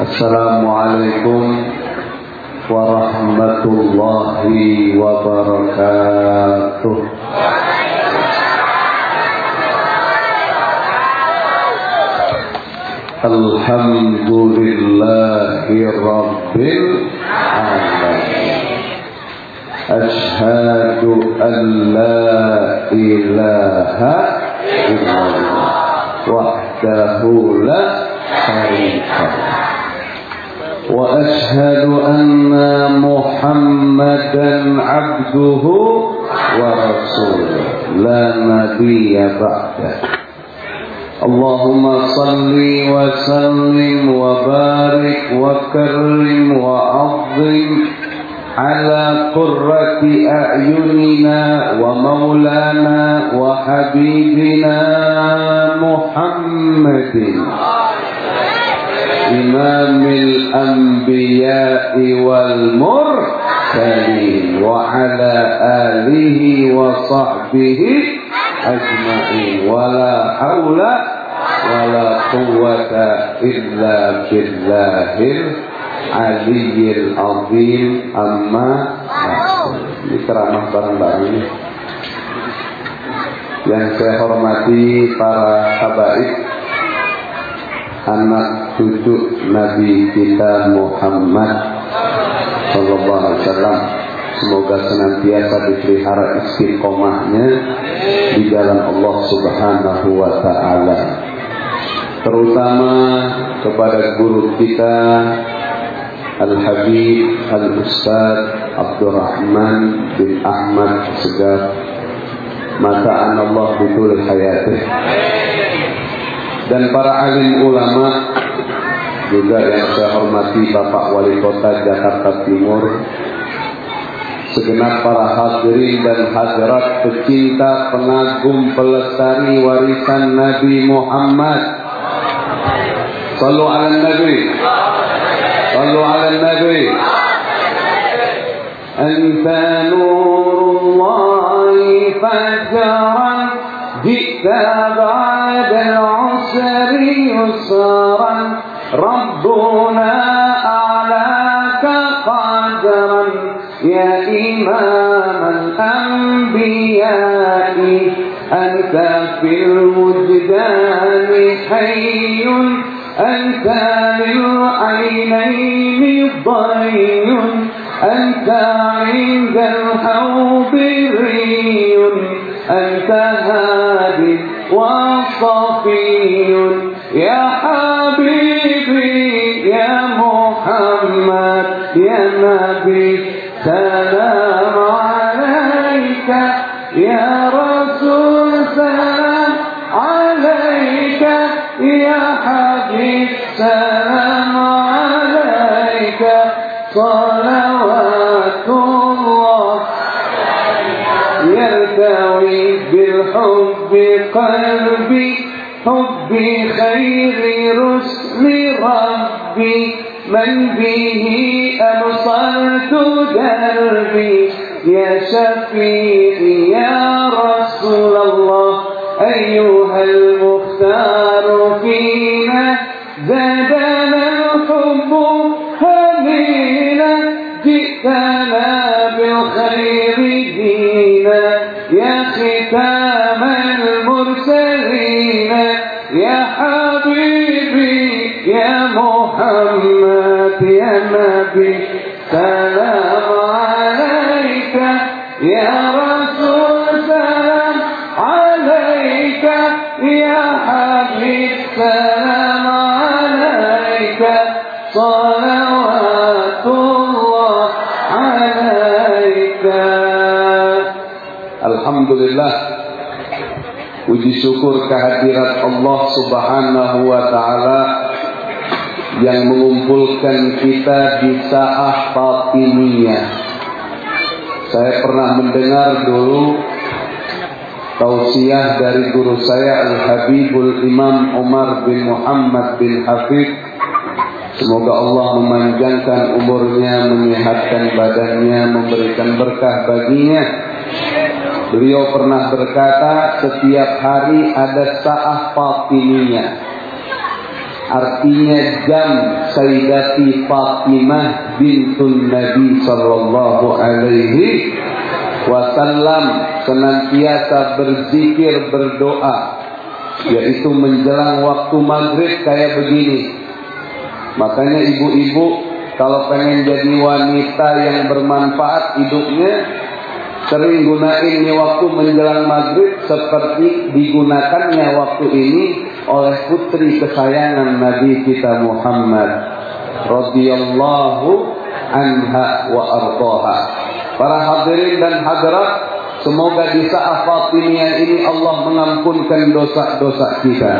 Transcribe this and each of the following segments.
السلام عليكم ورحمة الله وبركاته. الحمد لله رب العالمين. أشهد أن لا إله إلا الله وحده لا شريك له. وأشهد أن محمدا عبده ورسوله. لا نبي بعده. اللهم صل وسلم وبارك وكرم وعظم على قرة أعيننا ومولانا وحبيبنا محمد. إمام الأنبياء والمرسلين وعلى آله وصحبه أجمعين ولا حول ولا قوة إلا بالله العلي العظيم أما ini ceramah bareng-bareng ini yang saya hormati para habaib anak cucu Nabi kita Muhammad Sallallahu Alaihi Wasallam. Semoga senantiasa dipelihara istiqomahnya di jalan Allah Subhanahu Wa Taala. Terutama kepada guru kita Al Habib Al Ustad Abdurrahman bin Ahmad Segaf. Maka Allah betul hayatih dan para alim ulama juga yang saya hormati Bapak Wali Kota Jakarta Timur segenap para hadirin dan hadirat pecinta pengagum pelestari warisan Nabi Muhammad. Sallu ala Nabi. Sallu ala Nabi. Anta nurullahi fajran جئت بعد العسر يسرا. ربنا أعلاك قدرا. يا إمام الأنبياء أنت في الوجدان حي. أنت للعينين ضي أنت عند الحوض ري. يا حبيبي يا محمد يا نبي سلام قلبي حبي خير رسل ربي من به أبصرت دربي يا شفيعي يا رسول الله أيها المختار فينا زادنا الحب هدينا جئتنا بالخير دينا. يا ختام Alhamdulillah. Puji syukur kehadirat Allah subhanahu wa ta'ala Yang mengumpulkan kita di sa'ah Fatimiyah Saya pernah mendengar dulu Tausiah dari guru saya Al-Habibul Imam Umar bin Muhammad bin Hafid. Semoga Allah memanjangkan umurnya, menyehatkan badannya, memberikan berkah baginya Beliau pernah berkata, setiap hari ada sa'ah Fatimiyah. artinya jam Sayyidati Fatimah bintun Nabi sallallahu alaihi wasallam senantiasa berzikir berdoa yaitu menjelang waktu maghrib kayak begini makanya ibu-ibu kalau pengen jadi wanita yang bermanfaat hidupnya sering gunain waktu menjelang maghrib seperti digunakannya waktu ini oleh putri kesayangan Nabi kita Muhammad radhiyallahu anha wa ardaha. Para hadirin dan hadirat, semoga di saat Fatimiyah ini Allah mengampunkan dosa-dosa kita.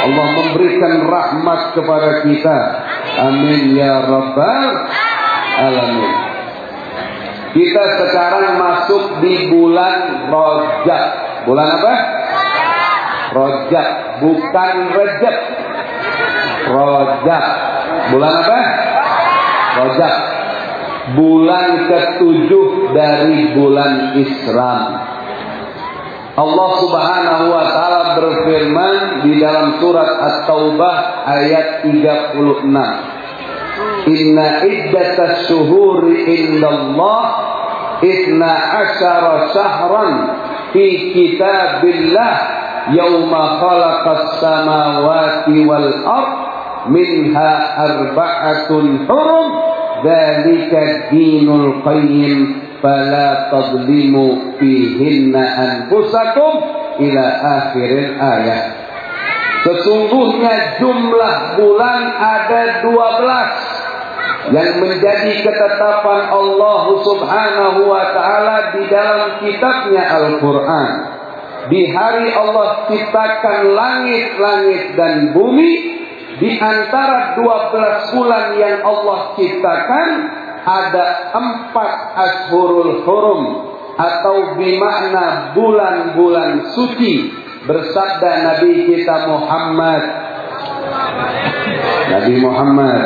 Allah memberikan rahmat kepada kita. Amin ya rabbal alamin. Kita sekarang masuk di bulan Rojab. Bulan apa? Rojab, bukan Rejab. Rojab. Bulan apa? Rojab. Bulan ketujuh dari bulan Islam. Allah Subhanahu wa taala berfirman di dalam surat At-Taubah ayat 36. Inna iddatas syuhuri indallah Isna asyara syahran Fi kitabillah yauma khalaqas samawati wal ard minha arba'atun hurum dzalika dinul qayyim fala tadlimu fihinna anfusakum ila akhiril ayat Sesungguhnya jumlah bulan ada 12 yang menjadi ketetapan Allah Subhanahu wa taala di dalam kitabnya Al-Qur'an. Di hari Allah ciptakan langit-langit dan bumi di antara 12 bulan yang Allah ciptakan ada empat ashurul hurum atau bimakna bulan-bulan suci. Bersabda Nabi kita Muhammad. Nabi Muhammad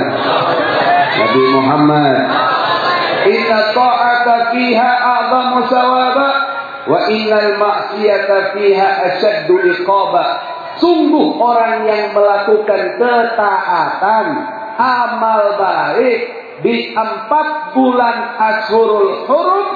Nabi Muhammad Inna ta'ata fiha a'zamu sawaba Wa innal ma'siyata fiha asyaddu iqaba. Sungguh orang yang melakukan ketaatan, amal baik di empat bulan Ashurul Hurum,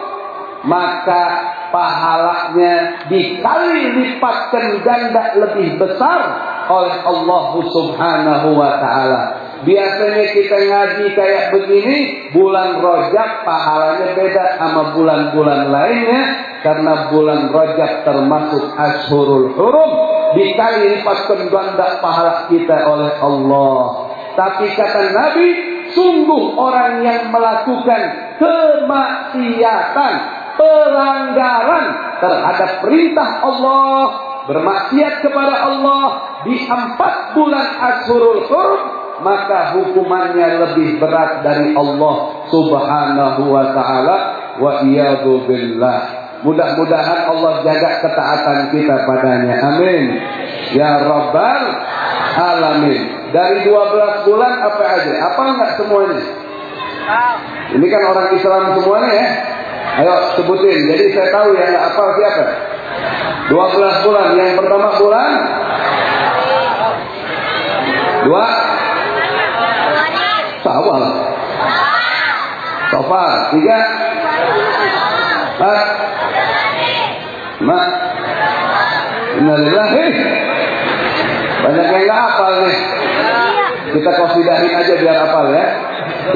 maka pahalanya dikali lipatkan ganda lebih besar oleh Allah Subhanahu wa taala. Biasanya kita ngaji kayak begini, bulan Rojab pahalanya beda sama bulan-bulan lainnya karena bulan Rajab termasuk Ashurul Hurum dikali lipatkan ganda pahala kita oleh Allah. Tapi kata Nabi, sungguh orang yang melakukan kemaksiatan, pelanggaran terhadap perintah Allah, bermaksiat kepada Allah di empat bulan Ashurul Hurum, maka hukumannya lebih berat dari Allah Subhanahu wa taala wa iyadu billah. Mudah-mudahan Allah jaga ketaatan kita padanya. Amin. Ya Rabbal Alamin. Dari 12 bulan apa aja? Apa enggak semuanya? Ini kan orang Islam semuanya ya. Ayo sebutin. Jadi saya tahu yang enggak apa siapa. 12 bulan. Yang pertama bulan Dua Sofar Tiga Empat Mak. Innalillahi. Banyak yang nggak hafal nih. Kita kosidahin aja biar hafal ya.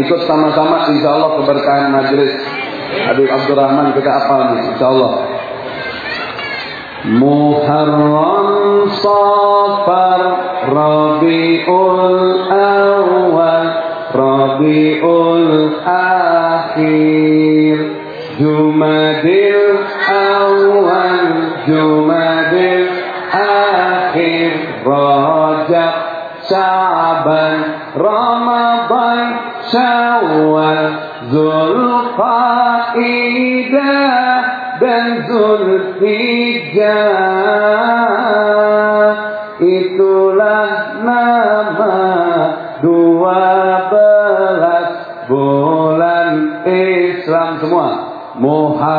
Ikut sama-sama insya Allah keberkahan majelis Habib Abdurrahman kita hafal nih insya Allah. Muharram Safar Rabiul Awal Rabiul Akhir Jumadil Awal Jumadil Akhir Rajab Syaban Ramadan Syawal Zulqaidah dan Zulhijjah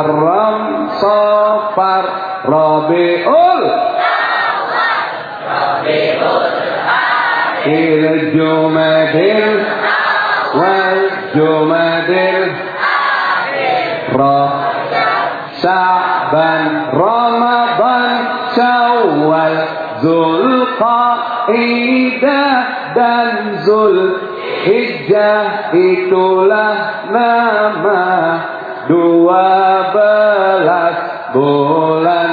Muharram Safar Rabiul Rabiul Il Wal Jumadil Rajab Sa'ban Ramadan Syawal Zulqa'dah dan Zulhijjah itulah nama dua belas bulan.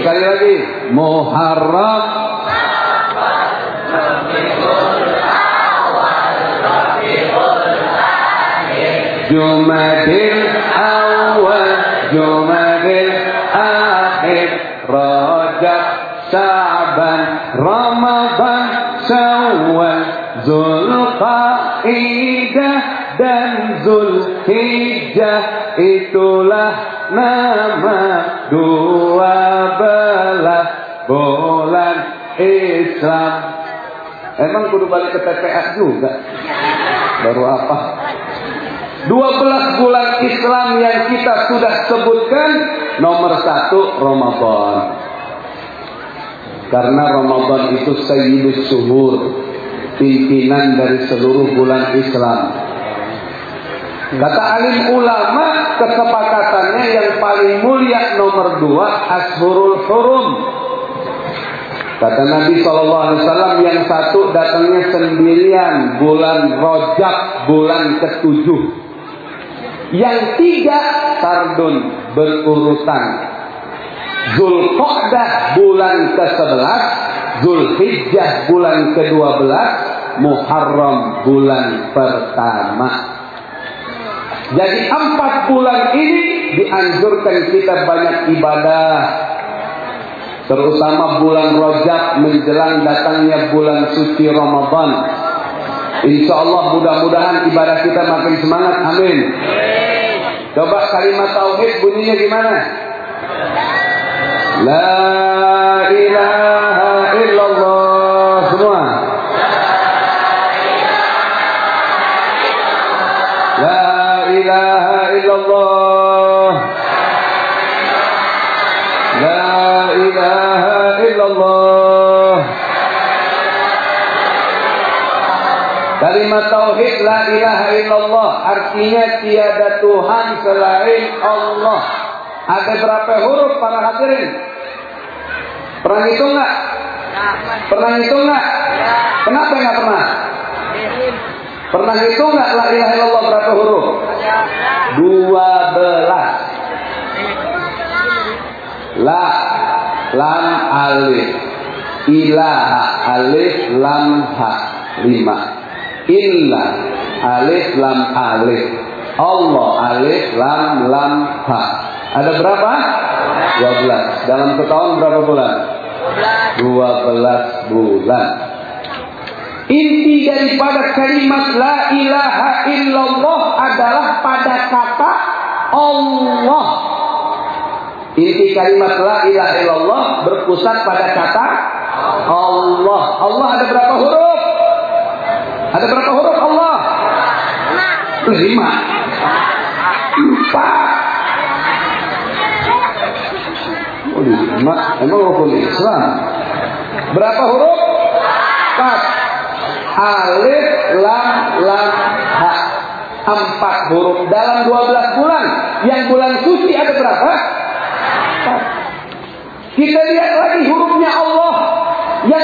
Sekali lagi. Muharram. Jumadil awal Jumadil akhir Rajab Sa'ban Ramadan Syawal Zulqaidah dan Zulhijjah dua belas bulan Islam. Emang kudu balik ke TPA juga? Baru apa? 12 bulan Islam yang kita sudah sebutkan nomor satu Ramadan. Karena Ramadan itu sayyidus suhur, pimpinan dari seluruh bulan Islam. Kata alim ulama kesepakatannya yang paling mulia nomor dua Ashurul Hurum. Kata Nabi SAW yang satu datangnya sendirian bulan Rojab bulan ketujuh. Yang tiga Sardun berurutan. Zulqa'dah bulan ke-11, Zulhijjah bulan ke-12, Muharram bulan pertama. Jadi empat bulan ini dianjurkan kita banyak ibadah. Terutama bulan Rajab menjelang datangnya bulan suci Ramadan. Insya Allah mudah-mudahan ibadah kita makin semangat. Amin. Coba kalimat tauhid bunyinya gimana? La ilaha Kalimat tauhid la ilaha illallah artinya tiada Tuhan selain Allah. Ada berapa huruf para hadirin? Pernah hitung nggak? Pernah hitung nggak? Kenapa nggak pernah? Pernah hitung nggak la ilaha illallah berapa huruf? Dua belas. La, lam, alif. Ilaha, alif, lam, ha. Lima. Illa, alif, lam, alif. Allah, alif, lam, lam, ha. Ada berapa? Dua belas. Dalam setahun berapa bulan? Dua belas bulan. Inti daripada kalimat la ilaha illallah adalah pada kata Allah. Inti kalimat la ilaha illallah berpusat pada kata Allah. Allah ada berapa huruf? Ada berapa huruf Allah? Lima. Empat. Oh, lima. Emang rukun Islam? Berapa huruf? Empat. Alif, lam, lam, ha. Empat huruf dalam 12 bulan. Yang bulan suci ada berapa? Kita lihat lagi hurufnya Allah